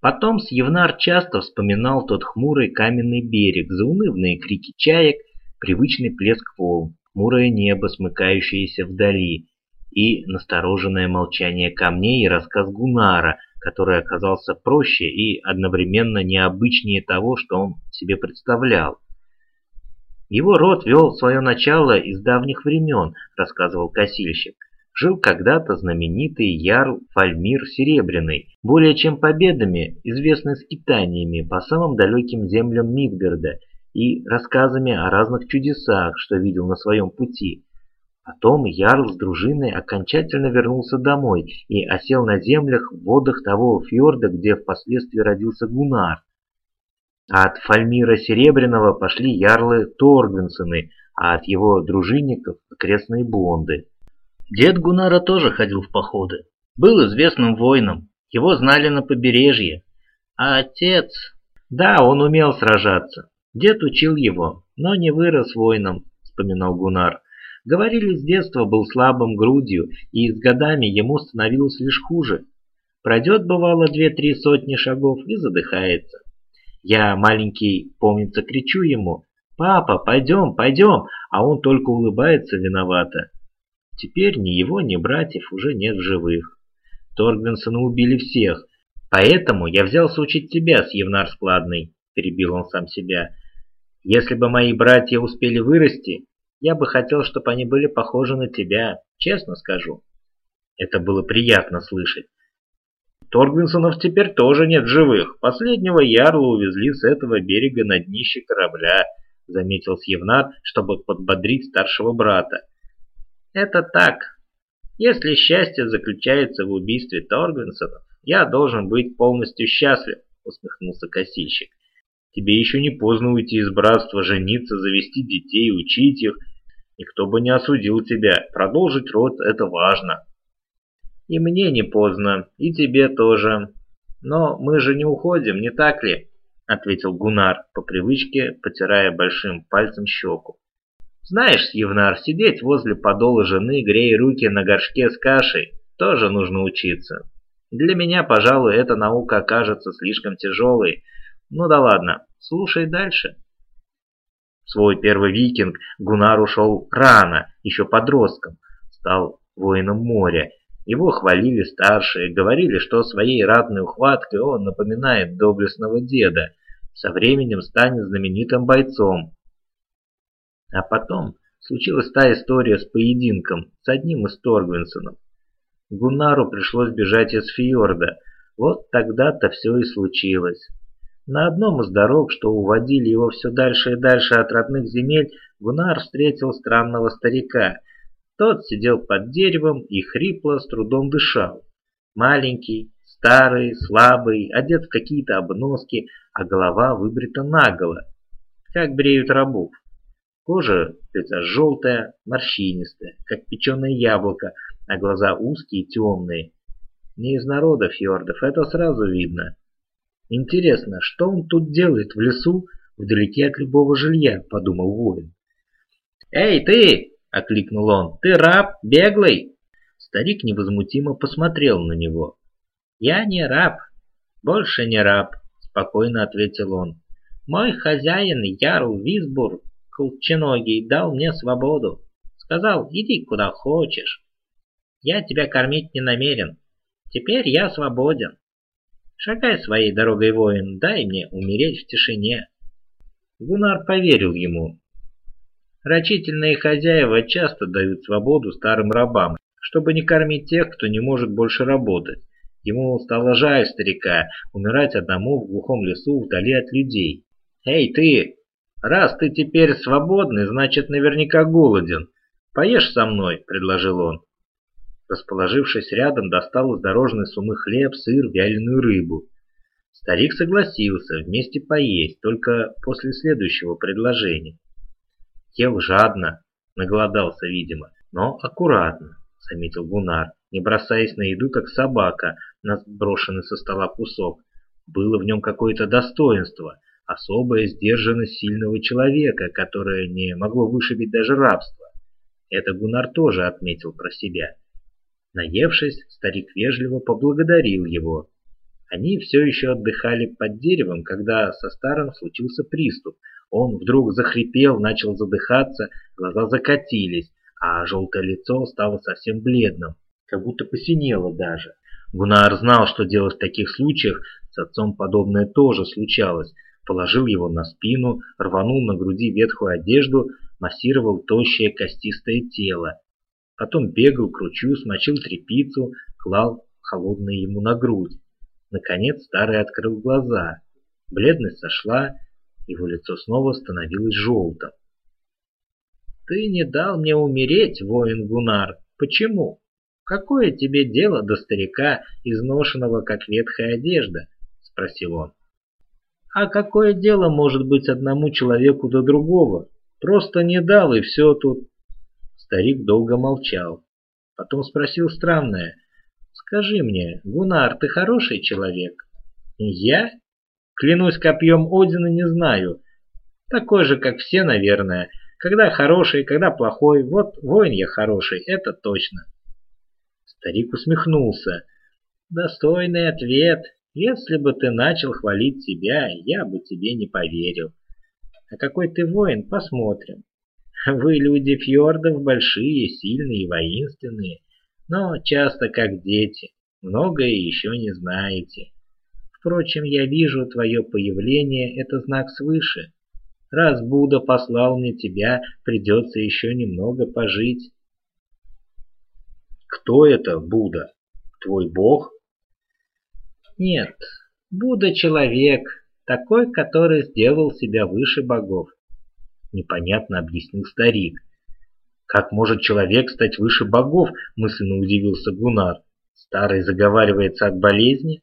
Потом Сьевнар часто вспоминал тот хмурый каменный берег, заунывные крики чаек, привычный плеск волн, хмурое небо, смыкающееся вдали, и настороженное молчание камней и рассказ Гунара, который оказался проще и одновременно необычнее того, что он себе представлял. Его род вел свое начало из давних времен, рассказывал косильщик. Жил когда-то знаменитый ярл Фальмир Серебряный, более чем победами, известный скитаниями по самым далеким землям Мидгарда и рассказами о разных чудесах, что видел на своем пути. Потом Ярл с дружиной окончательно вернулся домой и осел на землях в водах того фьорда, где впоследствии родился Гунар. А от Фальмира Серебряного пошли ярлы Торгвинсены, а от его дружинников – окрестные бонды. Дед Гунара тоже ходил в походы. Был известным воином, его знали на побережье. А отец... Да, он умел сражаться. Дед учил его, но не вырос воином, вспоминал Гунар. Говорили, с детства был слабым грудью, и с годами ему становилось лишь хуже. Пройдет, бывало, две-три сотни шагов и задыхается. Я, маленький, помнится, кричу ему «Папа, пойдем, пойдем!» А он только улыбается виновато. Теперь ни его, ни братьев уже нет в живых. Торгвинсона убили всех, поэтому я взялся учить тебя, Сьевнар Складный, перебил он сам себя. Если бы мои братья успели вырасти, я бы хотел, чтобы они были похожи на тебя, честно скажу. Это было приятно слышать. Торгвинсонов теперь тоже нет живых. Последнего ярла увезли с этого берега на днище корабля, заметил Сьевнар, чтобы подбодрить старшего брата. Это так. Если счастье заключается в убийстве Торгвинсонов, я должен быть полностью счастлив, усмехнулся косильщик. Тебе еще не поздно уйти из братства, жениться, завести детей, учить их. Никто бы не осудил тебя. Продолжить род – это важно. И мне не поздно, и тебе тоже. Но мы же не уходим, не так ли? Ответил Гунар, по привычке потирая большим пальцем щеку. Знаешь, Евнар, сидеть возле подола жены, грея руки на горшке с кашей, тоже нужно учиться. Для меня, пожалуй, эта наука окажется слишком тяжелой, ну да ладно, слушай дальше. свой первый викинг Гунар ушел рано, еще подростком. Стал воином моря. Его хвалили старшие, говорили, что своей ратной ухваткой он напоминает доблестного деда. Со временем станет знаменитым бойцом. А потом случилась та история с поединком с одним из Торгвинсонов. Гунару пришлось бежать из фьорда. Вот тогда-то все и случилось. На одном из дорог, что уводили его все дальше и дальше от родных земель, Гунар встретил странного старика. Тот сидел под деревом и хрипло с трудом дышал. Маленький, старый, слабый, одет в какие-то обноски, а голова выбрита наголо, как бреют рабов. Кожа лица желтая, морщинистая, как печеное яблоко, а глаза узкие, темные. Не из народа фьордов, это сразу видно. Интересно, что он тут делает в лесу, вдалеке от любого жилья, подумал воин. «Эй, ты!» — окликнул он. «Ты раб, беглый!» Старик невозмутимо посмотрел на него. «Я не раб, больше не раб», — спокойно ответил он. «Мой хозяин Ярл Висбур, колченогий, дал мне свободу. Сказал, иди куда хочешь. Я тебя кормить не намерен. Теперь я свободен. Шагай своей дорогой, воин, дай мне умереть в тишине. Гунар поверил ему. Рачительные хозяева часто дают свободу старым рабам, чтобы не кормить тех, кто не может больше работать. Ему стало жаль старика, умирать одному в глухом лесу вдали от людей. «Эй, ты! Раз ты теперь свободный, значит наверняка голоден. Поешь со мной», — предложил он расположившись рядом, достал из дорожной суммы хлеб, сыр, вяленую рыбу. Старик согласился вместе поесть, только после следующего предложения. Ел жадно, наголодался, видимо, но аккуратно, заметил Гунар, не бросаясь на еду, как собака, на сброшенный со стола кусок. Было в нем какое-то достоинство, особая сдержанность сильного человека, которое не могло вышибить даже рабство. Это Гунар тоже отметил про себя. Наевшись, старик вежливо поблагодарил его. Они все еще отдыхали под деревом, когда со старым случился приступ. Он вдруг захрипел, начал задыхаться, глаза закатились, а желтое лицо стало совсем бледным, как будто посинело даже. Гунар знал, что делать в таких случаях, с отцом подобное тоже случалось. Положил его на спину, рванул на груди ветхую одежду, массировал тощее костистое тело. Потом бегал к ручью, смочил тряпицу, клал холодное ему на грудь. Наконец старый открыл глаза. Бледность сошла, его лицо снова становилось желтым. «Ты не дал мне умереть, воин Гунар. Почему? Какое тебе дело до старика, изношенного, как ветхая одежда?» — спросил он. «А какое дело может быть одному человеку до другого? Просто не дал, и все тут...» Старик долго молчал. Потом спросил странное — Скажи мне, Гунар, ты хороший человек? Я? Клянусь копьем Одина, не знаю. Такой же, как все, наверное. Когда хороший, когда плохой. Вот воин я хороший, это точно. Старик усмехнулся. Достойный ответ. Если бы ты начал хвалить себя, я бы тебе не поверил. А какой ты воин, посмотрим. Вы, люди фьордов, большие, сильные и воинственные но часто как дети, многое еще не знаете. Впрочем, я вижу твое появление – это знак свыше. Раз Будда послал мне тебя, придется еще немного пожить. Кто это Будда? Твой бог? Нет, Будда – человек, такой, который сделал себя выше богов. Непонятно объяснил старик. Как может человек стать выше богов, мысленно удивился Гунар. Старый заговаривается от болезни?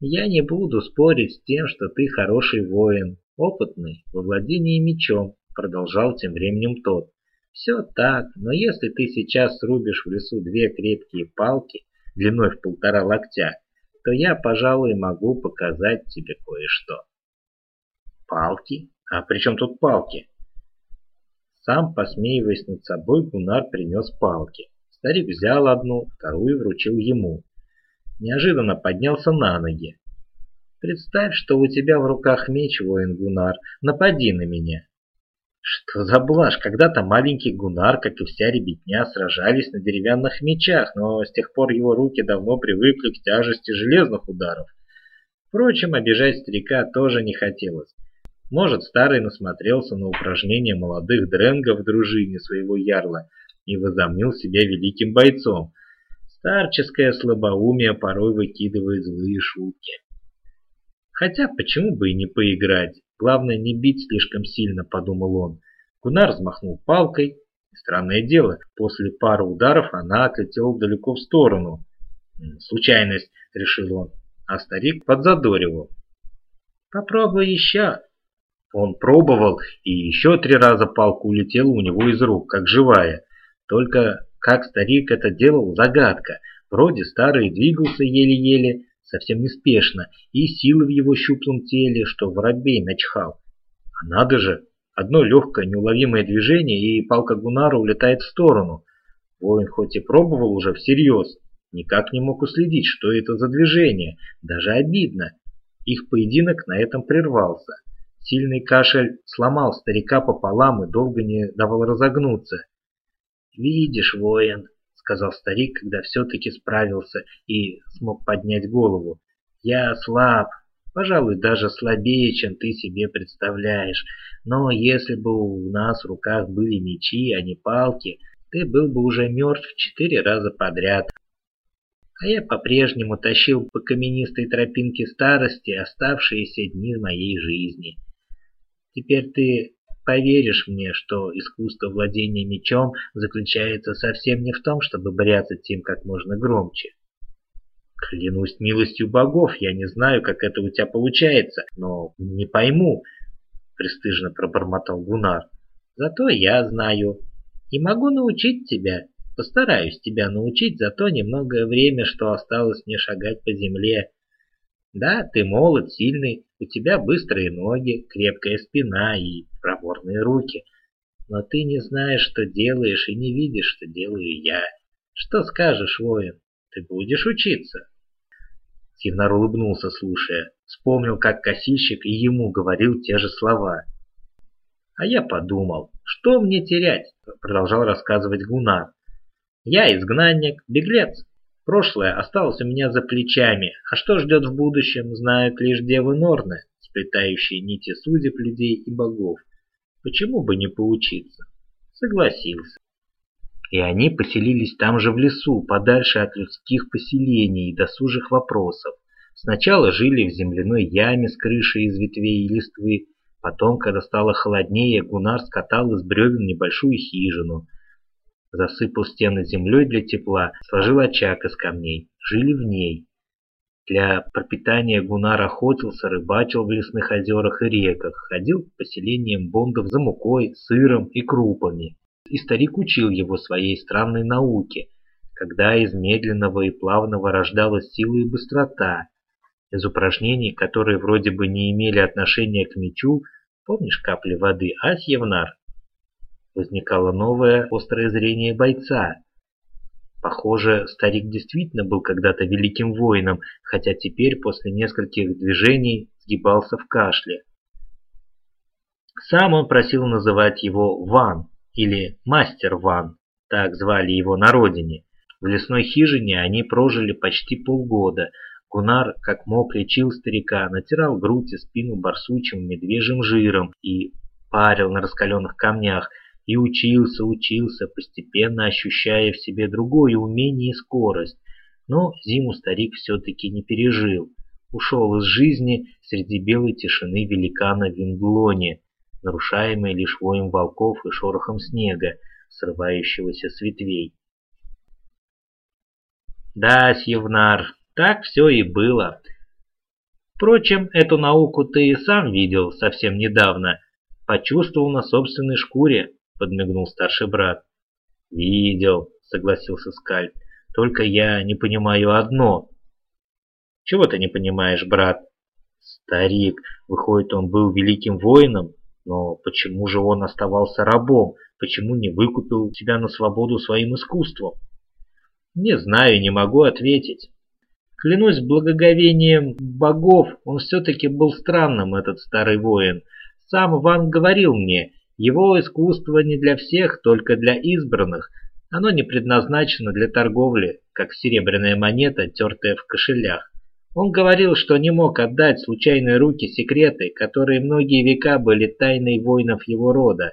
Я не буду спорить с тем, что ты хороший воин, опытный во владении мечом, продолжал тем временем тот. Все так, но если ты сейчас срубишь в лесу две крепкие палки длиной в полтора локтя, то я, пожалуй, могу показать тебе кое-что. Палки? А при чем тут палки? Сам, посмеиваясь над собой, Гунар принес палки. Старик взял одну, вторую вручил ему. Неожиданно поднялся на ноги. «Представь, что у тебя в руках меч, воин Гунар. Напади на меня!» Что за блажь? Когда-то маленький Гунар, как и вся ребятня, сражались на деревянных мечах, но с тех пор его руки давно привыкли к тяжести железных ударов. Впрочем, обижать старика тоже не хотелось. Может, старый насмотрелся на упражнения молодых дренгов в дружине своего ярла и возомнил себя великим бойцом. Старческое слабоумие порой выкидывает злые шутки. Хотя, почему бы и не поиграть? Главное, не бить слишком сильно, подумал он. Гунар взмахнул палкой. Странное дело, после пары ударов она отлетела далеко в сторону. Случайность, решил он, а старик подзадоривал. Попробуй еще, он пробовал, и еще три раза палка улетела у него из рук, как живая. Только как старик это делал, загадка. Вроде старый двигался еле-еле, совсем неспешно, и силы в его щуплом теле, что воробей начхал. А надо же, одно легкое неуловимое движение, и палка Гунара улетает в сторону. Воин хоть и пробовал уже всерьез, никак не мог уследить, что это за движение, даже обидно. Их поединок на этом прервался. Сильный кашель сломал старика пополам и долго не давал разогнуться. «Видишь, воин», — сказал старик, когда все-таки справился и смог поднять голову, — «я слаб, пожалуй, даже слабее, чем ты себе представляешь, но если бы у нас в руках были мечи, а не палки, ты был бы уже мертв четыре раза подряд, а я по-прежнему тащил по каменистой тропинке старости оставшиеся дни моей жизни. Теперь ты поверишь мне, что искусство владения мечом заключается совсем не в том, чтобы бряцать им как можно громче. Клянусь милостью богов, я не знаю, как это у тебя получается, но не пойму, престижно пробормотал Гунар. Зато я знаю и могу научить тебя. Постараюсь тебя научить за то немногое время, что осталось мне шагать по земле. Да, ты молод, сильный, у тебя быстрые ноги, крепкая спина и проворные руки. Но ты не знаешь, что делаешь, и не видишь, что делаю я. Что скажешь, воин? Ты будешь учиться? Евнар улыбнулся, слушая. Вспомнил, как косильщик и ему говорил те же слова. А я подумал, что мне терять, продолжал рассказывать Гунар. Я изгнанник, беглец. Прошлое осталось у меня за плечами, а что ждет в будущем, знают лишь девы Норны, сплетающие нити судеб людей и богов. Почему бы не поучиться? Согласился. И они поселились там же в лесу, подальше от людских поселений и досужих вопросов. Сначала жили в земляной яме с крышей из ветвей и листвы, потом, когда стало холоднее, Гунар скатал из бревен небольшую хижину, засыпал стены землей для тепла, сложил очаг из камней, жили в ней. Для пропитания Гунар охотился, рыбачил в лесных озерах и реках, ходил к поселениям бондов за мукой, сыром и крупами и старик учил его своей странной науке, когда из медленного и плавного рождалась сила и быстрота. Из упражнений, которые вроде бы не имели отношения к мечу, помнишь капли воды, ась, Евнар? Возникало новое острое зрение бойца. Похоже, старик действительно был когда-то великим воином, хотя теперь после нескольких движений сгибался в кашле. Сам он просил называть его Ван, или Мастер Ван, так звали его на родине. В лесной хижине они прожили почти полгода. Гунар, как мог, лечил старика, натирал грудь и спину барсучим медвежьим жиром и парил на раскаленных камнях, и учился, учился, постепенно ощущая в себе другое умение и скорость. Но зиму старик все-таки не пережил. Ушел из жизни среди белой тишины великана Виндлоне, нарушаемый лишь воем волков и шорохом снега, срывающегося с ветвей. Да, Сьевнар, так все и было. Впрочем, эту науку ты и сам видел совсем недавно, почувствовал на собственной шкуре, подмигнул старший брат. Видел, согласился Скальд, только я не понимаю одно. Чего ты не понимаешь, брат? Старик, выходит, он был великим воином? Но почему же он оставался рабом? Почему не выкупил себя на свободу своим искусством? Не знаю, не могу ответить. Клянусь благоговением богов, он все-таки был странным, этот старый воин. Сам Ван говорил мне, его искусство не для всех, только для избранных. Оно не предназначено для торговли, как серебряная монета, тертая в кошелях. Он говорил, что не мог отдать в случайные руки секреты, которые многие века были тайной воинов его рода,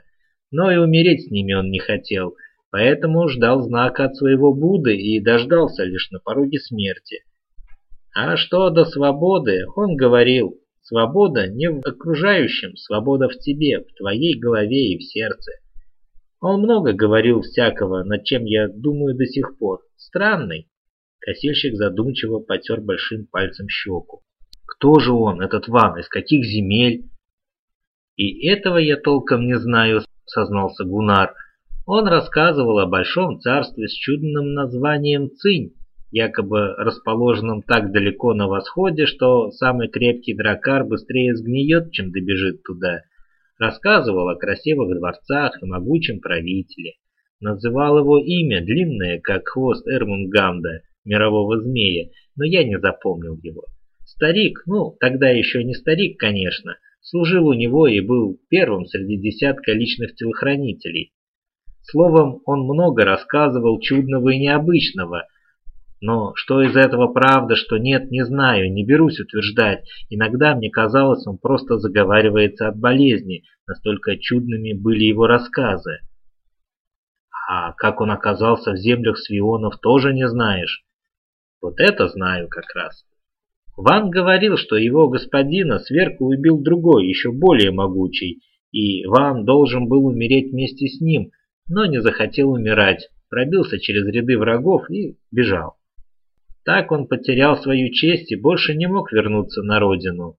но и умереть с ними он не хотел, поэтому ждал знака от своего Будды и дождался лишь на пороге смерти. А что до свободы, он говорил, свобода не в окружающем, свобода в тебе, в твоей голове и в сердце. Он много говорил всякого, над чем я думаю до сих пор. Странный, Косильщик задумчиво потер большим пальцем щеку. Кто же он, этот Ван, из каких земель? И этого я толком не знаю, сознался Гунар. Он рассказывал о большом царстве с чудным названием Цинь, якобы расположенном так далеко на восходе, что самый крепкий дракар быстрее сгниет, чем добежит туда. Рассказывал о красивых дворцах и могучем правителе. Называл его имя, длинное, как хвост Эрмунганда, мирового змея, но я не запомнил его. Старик, ну, тогда еще не старик, конечно, служил у него и был первым среди десятка личных телохранителей. Словом, он много рассказывал чудного и необычного, но что из этого правда, что нет, не знаю, не берусь утверждать. Иногда мне казалось, он просто заговаривается от болезни, настолько чудными были его рассказы. А как он оказался в землях Свионов, тоже не знаешь. Вот это знаю как раз. Ван говорил, что его господина сверху убил другой, еще более могучий, и Ван должен был умереть вместе с ним, но не захотел умирать, пробился через ряды врагов и бежал. Так он потерял свою честь и больше не мог вернуться на родину.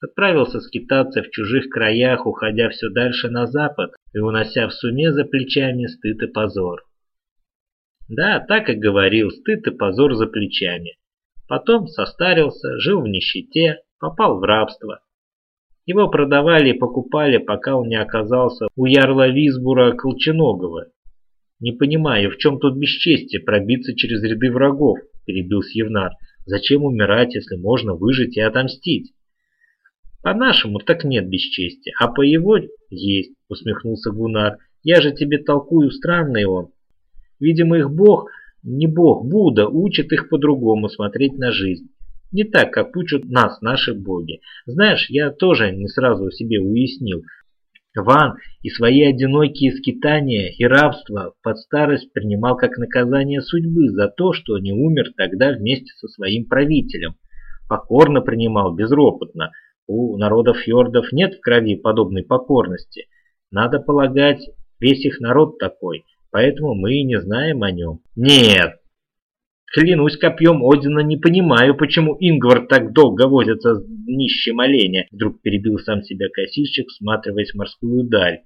Отправился скитаться в чужих краях, уходя все дальше на запад и унося в суме за плечами стыд и позор. Да, так и говорил, стыд и позор за плечами. Потом состарился, жил в нищете, попал в рабство. Его продавали и покупали, пока он не оказался у ярла Висбура Колченогова. «Не понимаю, в чем тут бесчестие пробиться через ряды врагов?» – перебил Сьевнар. Зачем умирать, если можно выжить и отомстить? По-нашему так нет бесчестия, а по его есть, усмехнулся Гунар. Я же тебе толкую, странный он. Видимо, их бог, не бог, Будда, учит их по-другому смотреть на жизнь. Не так, как учат нас наши боги. Знаешь, я тоже не сразу себе уяснил. Ван и свои одинокие скитания и рабство под старость принимал как наказание судьбы за то, что не умер тогда вместе со своим правителем. Покорно принимал, безропотно. У народов фьордов нет в крови подобной покорности. Надо полагать, весь их народ такой, поэтому мы и не знаем о нем. Нет, Клянусь копьем Одина, не понимаю, почему Ингвар так долго возится с нищим оленя. Вдруг перебил сам себя косильщик, всматриваясь в морскую даль.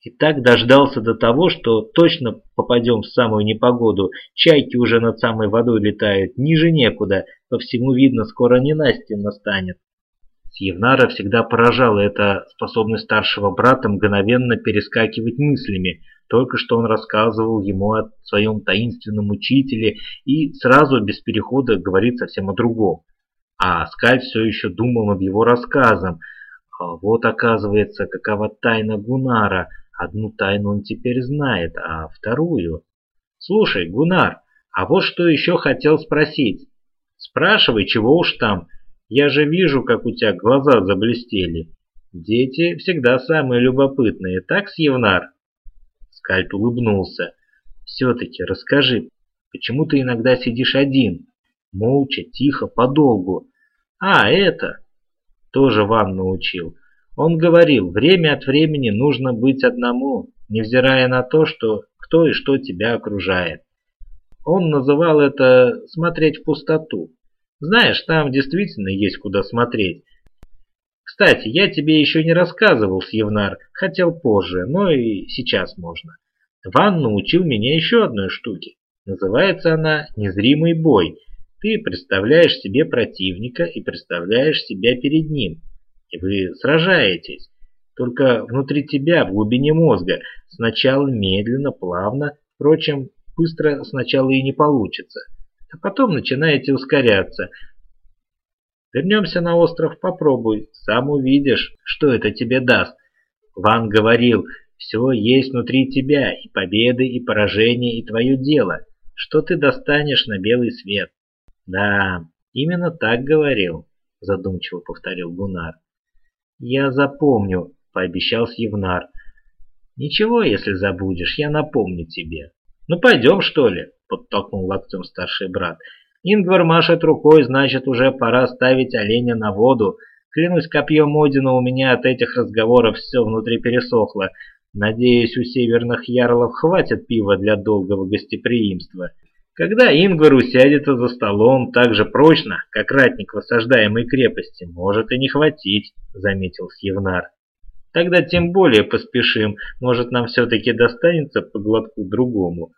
И так дождался до того, что точно попадем в самую непогоду. Чайки уже над самой водой летают, ниже некуда. По всему видно, скоро не Настя настанет. Сьевнара всегда поражала эта способность старшего брата мгновенно перескакивать мыслями, только что он рассказывал ему о своем таинственном учителе и сразу без перехода говорит совсем о другом. А Скальд все еще думал над его рассказом. А вот оказывается, какова тайна Гунара. Одну тайну он теперь знает, а вторую... Слушай, Гунар, а вот что еще хотел спросить. Спрашивай, чего уж там. Я же вижу, как у тебя глаза заблестели. Дети всегда самые любопытные, так, Сьевнар? Скальд улыбнулся. «Все-таки расскажи, почему ты иногда сидишь один? Молча, тихо, подолгу. А, это...» Тоже вам научил. Он говорил, время от времени нужно быть одному, невзирая на то, что кто и что тебя окружает. Он называл это «смотреть в пустоту». Знаешь, там действительно есть куда смотреть. Кстати, я тебе еще не рассказывал, Сьевнар, хотел позже, но и сейчас можно. Ван научил меня еще одной штуке. Называется она «Незримый бой». Ты представляешь себе противника и представляешь себя перед ним. И вы сражаетесь. Только внутри тебя, в глубине мозга. Сначала медленно, плавно. Впрочем, быстро сначала и не получится. А потом начинаете ускоряться. Вернемся на остров, попробуй, сам увидишь, что это тебе даст. Ван говорил, все есть внутри тебя, и победы, и поражения, и твое дело, что ты достанешь на белый свет. Да, именно так говорил, задумчиво повторил Гунар. Я запомню, пообещал Сьевнар. Ничего, если забудешь, я напомню тебе. Ну пойдем, что ли, подтолкнул локтем старший брат. Ингвар машет рукой, значит, уже пора ставить оленя на воду. Клянусь копьем Одина, у меня от этих разговоров все внутри пересохло. Надеюсь, у северных ярлов хватит пива для долгого гостеприимства. Когда Ингвар усядется за столом так же прочно, как ратник в осаждаемой крепости, может и не хватить, заметил Сьевнар. Тогда тем более поспешим, может нам все-таки достанется по глотку другому.